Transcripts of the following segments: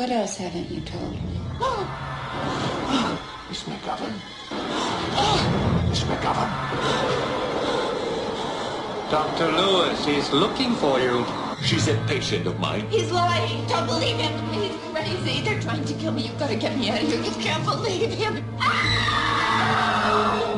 What else haven't you told me? Miss McGovern. Miss McGovern. Dr. Lewis, is looking for you. She's a patient of mine. He's lying. Don't believe him. He's crazy. They're trying to kill me. You've got to get me out of here. You can't believe him. Dead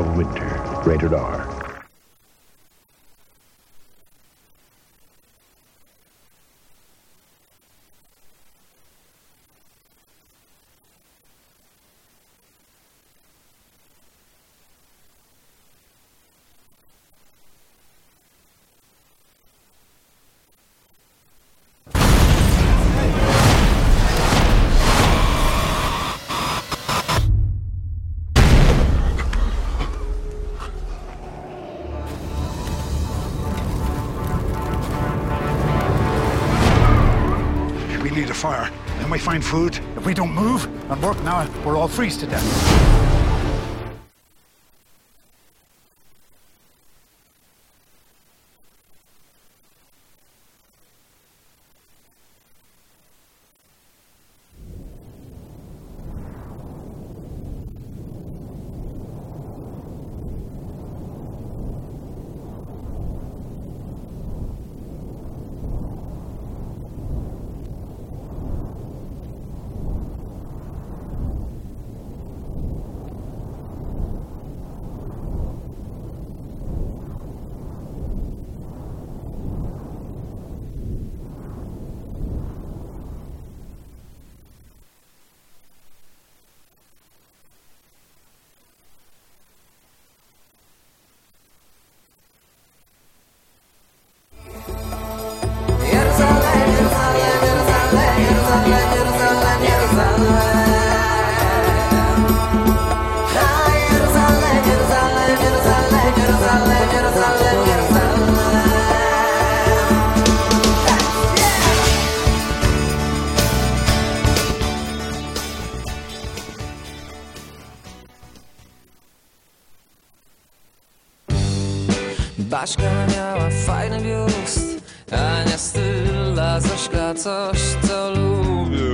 of Winter. Rated R. fire. Then we find food. If we don't move and work now, we're all freeze to death. Baszka miała fajny biust A nie styl coś co lubię